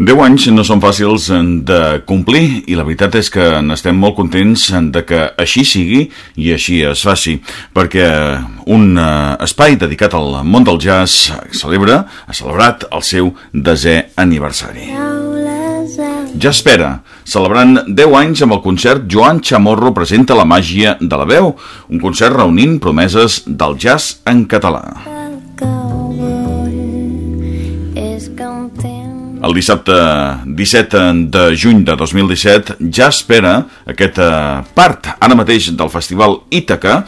10 anys no són fàcils de complir i la veritat és que n'estem molt contents de que així sigui i així es faci, perquè un eh, espai dedicat al món del jazz celebra, ha celebrat el seu desè aniversari. Ja espera, celebrant 10 anys amb el concert Joan Chamorro presenta la màgia de la veu, un concert reunint promeses del jazz en català. El dissabte 17 de juny de 2017 ja espera aquesta part, ara mateix del Festival Ítaca,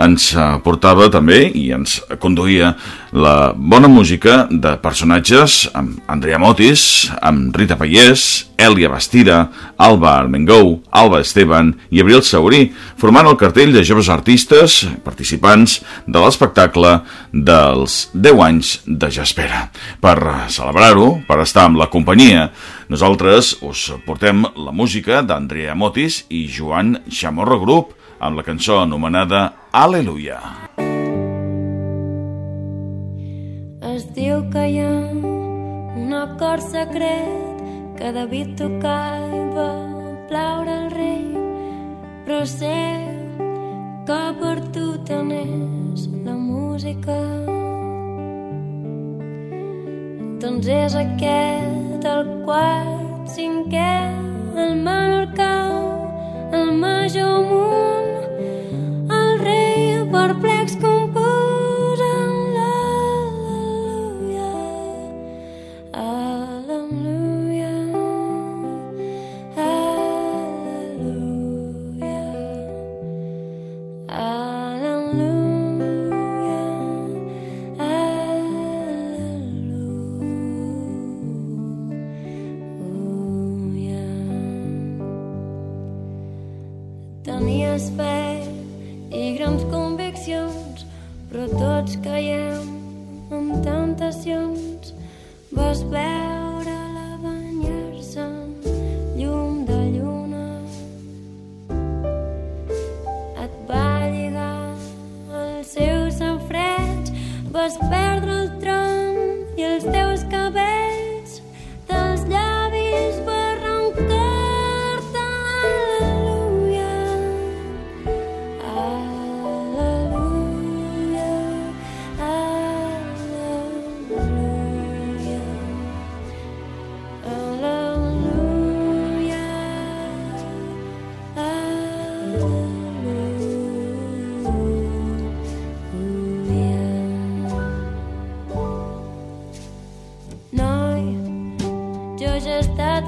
ens eh, portava també i ens conduïa la bona música de personatges amb Andrea Motis, amb Rita Pallés, Elia Bastida, Alba Armengou, Alba Esteban i Abril Saurí, formant el cartell de joves artistes participants de l'espectacle dels 10 anys de Jaspera. Per celebrar-ho, per estar amb la companyia, nosaltres us portem la música d'Andrea Motis i Joan Chamorro Group amb la cançó anomenada Aleluia. Diu que hi ha un acord secret que David tocava i va plaure el rei, però sé que per tu tenés la música. Doncs és aquest el quart, cinquè, el menor cau, el major Tenies fe i grans conviccions, però tots caiem en tentacions. Vas veure la banyar-se en llum de lluna. Et va lligar el seu sang freig, vas perdre el tron i els teus cabells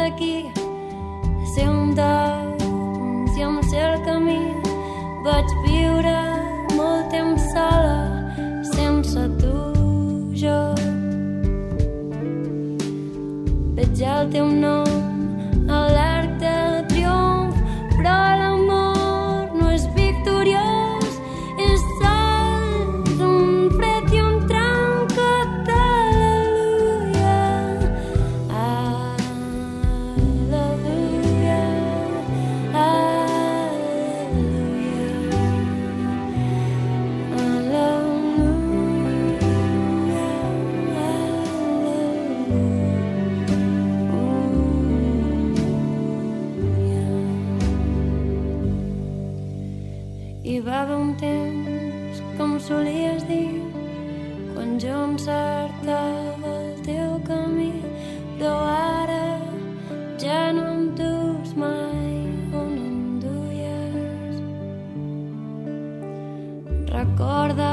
aquí ser un temps i amb ser el camí. Vaig viure molt temps sola sense tu jo. Veig el teu nom temps, com solies dir, quan jo encertava el teu camí, però ara ja no em dus mai on em duies. Recorda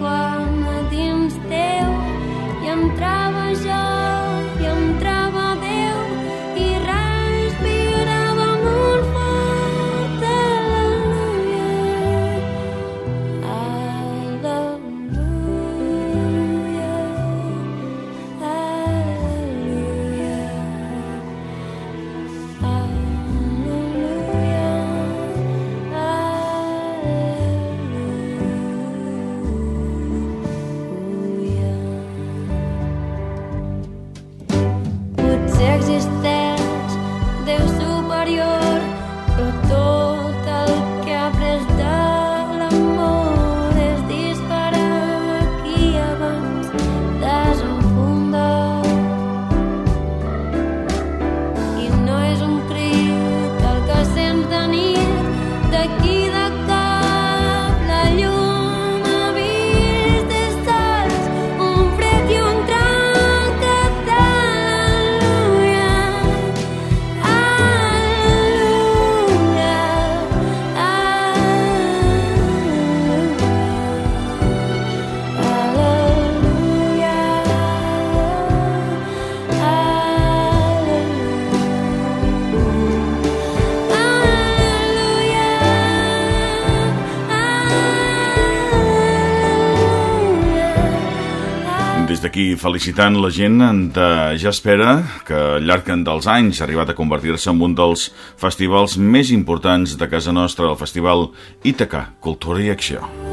quan a dins teu hi entrava aquí felicitant la gent de Ja Espera, que al llarg dels anys ha arribat a convertir-se en un dels festivals més importants de casa nostra, el Festival Ítaca, Cultura i Acció.